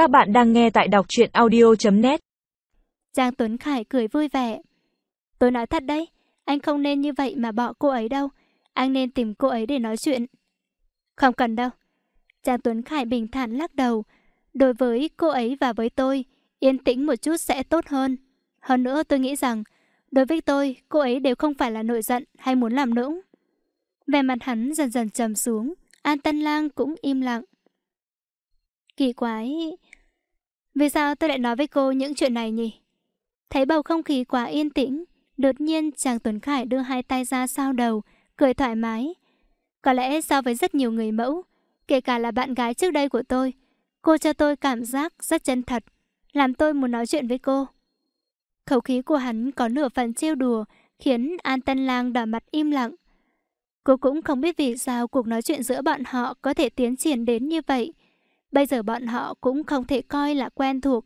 Các bạn đang nghe tại đọc truyện audio.net Giang Tuấn Khải cười vui vẻ. Tôi nói thật đấy, anh không nên như vậy mà bỏ cô ấy đâu. Anh nên tìm cô ấy để nói chuyện. Không cần đâu. Giang Tuấn Khải bình thản lắc đầu. Đối với cô ấy và với tôi, yên tĩnh một chút sẽ tốt hơn. Hơn nữa tôi nghĩ rằng, đối với tôi, cô ấy đều không phải là nổi giận hay muốn làm nũng. Về mặt hắn dần dần trầm xuống, An Tân Lang cũng im lặng. Kỳ quái... Vì sao tôi lại nói với cô những chuyện này nhỉ? Thấy bầu không khí quá yên tĩnh, đột nhiên chàng Tuấn Khải đưa hai tay ra sau đầu, cười thoải mái. Có lẽ so với rất nhiều người mẫu, kể cả là bạn gái trước đây của tôi, cô cho tôi cảm giác rất chân thật, làm tôi muốn nói chuyện với cô. Khẩu khí của hắn có nửa phần trêu đùa, khiến An Tân Lang đỏ mặt im lặng. Cô cũng không biết vì sao cuộc nói chuyện giữa bọn họ có thể tiến triển đến như vậy. Bây giờ bọn họ cũng không thể coi là quen thuộc.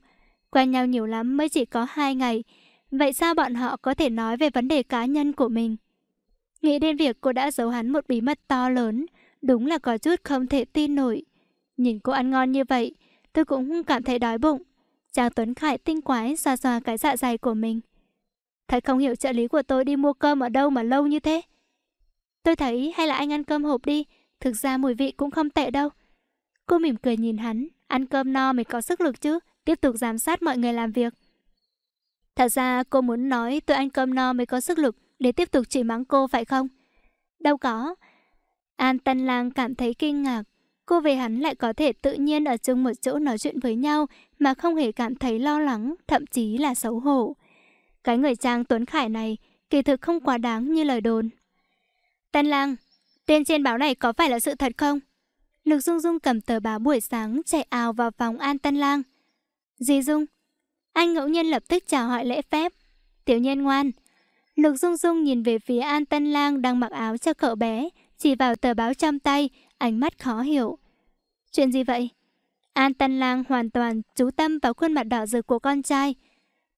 Quen nhau nhiều lắm mới chỉ có hai ngày. Vậy sao bọn họ có thể nói về vấn đề cá nhân của mình? Nghĩ đến việc cô đã giấu hắn một bí mật to lớn, đúng là có chút không thể tin nổi. Nhìn cô ăn ngon như vậy, tôi cũng cảm thấy đói bụng. Chàng Tuấn Khải tinh quái xoa xoa cái dạ dày của mình. Thật không hiểu trợ lý của tôi đi mua cơm ở đâu mà lâu như thế. Tôi thấy hay là anh ăn cơm hộp đi, thực ra mùi vị cũng không tệ đâu. Cô mỉm cười nhìn hắn, ăn cơm no mới có sức lực chứ, tiếp tục giám sát mọi người làm việc. Thật ra cô muốn nói tôi ăn cơm no mới có sức lực để tiếp tục chỉ mắng cô phải không? Đâu có. An Tân Lang cảm thấy kinh ngạc. Cô về hắn lại có thể tự nhiên ở chung một chỗ nói chuyện với nhau mà không hề cảm thấy lo lắng, thậm chí là xấu hổ. Cái người trang Tuấn Khải này kỳ thực không quá đáng như lời đồn. Tân Lang, tên trên báo này có phải là sự thật không? Lục Dung Dung cầm tờ báo buổi sáng chạy ào vào phòng An Tân Lang. Dì Dung, anh ngẫu nhiên lập tức chào hỏi lễ phép. Tiểu nhân ngoan. Lục Dung Dung nhìn về phía An Tân Lang đang mặc áo cho cậu bé, chỉ vào tờ báo trong tay, ánh mắt khó hiểu. Chuyện gì vậy? An Tân Lang hoàn toàn chú tâm vào khuôn mặt đỏ rực của con trai.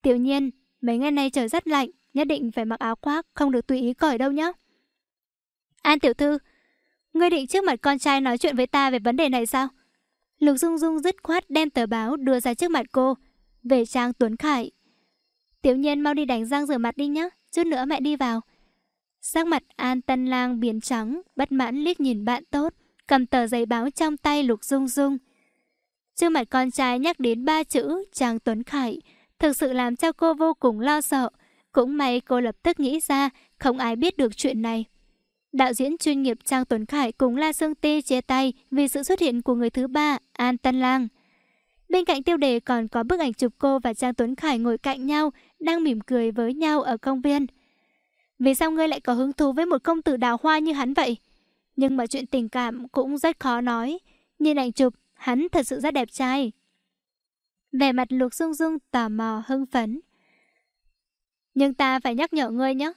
Tiểu nhiên, mấy ngày nay trời rất lạnh, nhất định phải mặc áo khoác, không được tùy ý cởi đâu nhé. An tiểu thư, ngươi định trước mặt con trai nói chuyện với ta về vấn đề này sao? Lục Dung Dung dứt khoát đem tờ báo đưa ra trước mặt cô, về trang Tuấn Khải. Tiểu nhiên mau đi đánh răng rửa mặt đi nhé, chút nữa mẹ đi vào. Sắc mặt An Tân Lang biến trắng, bất mãn liếc nhìn bạn tốt, cầm tờ giấy báo trong tay Lục Dung Dung. Trước mặt con trai nhắc đến ba chữ Trang Tuấn Khải, thực sự làm cho cô vô cùng lo sợ. Cũng may cô lập tức nghĩ ra, không ai biết được chuyện này. Đạo diễn chuyên nghiệp Trang Tuấn Khải cùng La Sương Tê chia tay vì sự xuất hiện của người thứ ba, An Tân Lang. Bên cạnh tiêu đề còn có bức ảnh chụp cô và Trang Tuấn Khải ngồi cạnh nhau, đang mỉm cười với nhau ở công viên. Vì sao ngươi lại có hứng thú với một công tử đào hoa như hắn vậy? Nhưng mà chuyện tình cảm cũng rất khó nói. Nhìn ảnh chụp, hắn thật sự rất đẹp trai. Vẻ mặt Lục Dung Dung tò mò hưng phấn. Nhưng ta phải nhắc nhở ngươi nhé.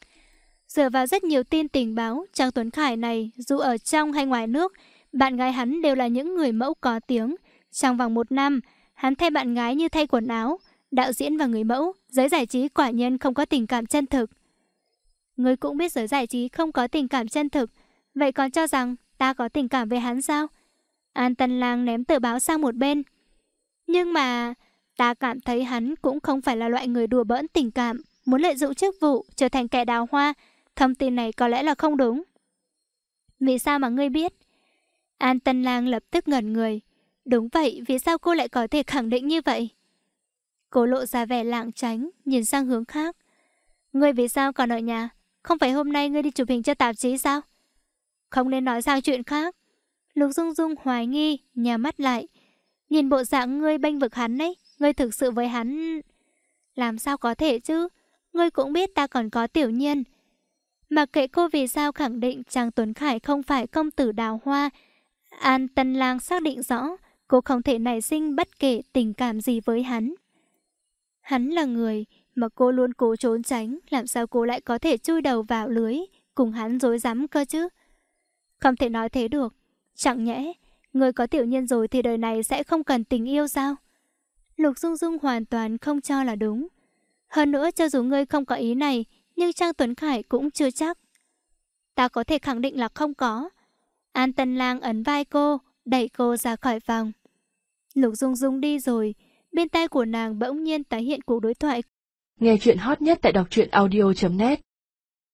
Dựa vào rất nhiều tin tình báo, Trang Tuấn Khải này, dù ở trong hay ngoài nước, bạn gái hắn đều là những người mẫu có tiếng. Trong vòng một năm, hắn thay bạn gái như thay quần áo. Đạo diễn và người mẫu, giới giải trí quả nhiên không có tình cảm chân thực. Ngươi cũng biết giới giải trí không có tình cảm chân thực, vậy còn cho rằng ta có tình cảm với hắn sao? An Tân Lang ném tờ báo sang một bên. Nhưng mà, ta cảm thấy hắn cũng không phải là loại người đùa bỡn tình cảm, muốn lợi dụng chức vụ, trở thành kẻ đào hoa, Thông tin này có lẽ là không đúng. Vì sao mà ngươi biết? An Tân Lang lập tức ngẩn người. Đúng vậy, vì sao cô lại có thể khẳng định như vậy? Cô lộ ra vẻ lạng tránh, nhìn sang hướng khác. Ngươi vì sao còn ở nhà? Không phải hôm nay ngươi đi chụp hình cho tạp chí sao? Không nên nói sang chuyện khác. Lục Dung Dung hoài nghi, nhà mắt lại. Nhìn bộ dạng ngươi bênh vực hắn ấy, ngươi thực sự với hắn... Làm sao có thể chứ? Ngươi cũng biết ta còn có tiểu nhiên. Mặc kệ cô vì sao khẳng định chàng Tuấn Khải không phải công tử đào hoa, An Tân Lang xác định rõ cô không thể nảy sinh bất kể tình cảm gì với hắn. Hắn là người mà cô luôn cố trốn tránh, làm sao cô lại có thể chui đầu vào lưới, cùng hắn dối rắm cơ chứ? Không thể nói thế được. Chẳng nhẽ, người có tiểu nhân rồi thì đời này sẽ không cần tình yêu sao? Lục Dung Dung hoàn toàn không cho là đúng. Hơn nữa cho dù ngươi không có ý này, nhưng Trang Tuấn Khải cũng chưa chắc. Ta có thể khẳng định là không có. An Tân Lang ấn vai cô, đẩy cô ra khỏi phòng. Lục Dung Dung đi rồi, bên tai của nàng bỗng nhiên tái hiện cuộc đối thoại. Nghe chuyện hot nhất tại đọc truyện audio.net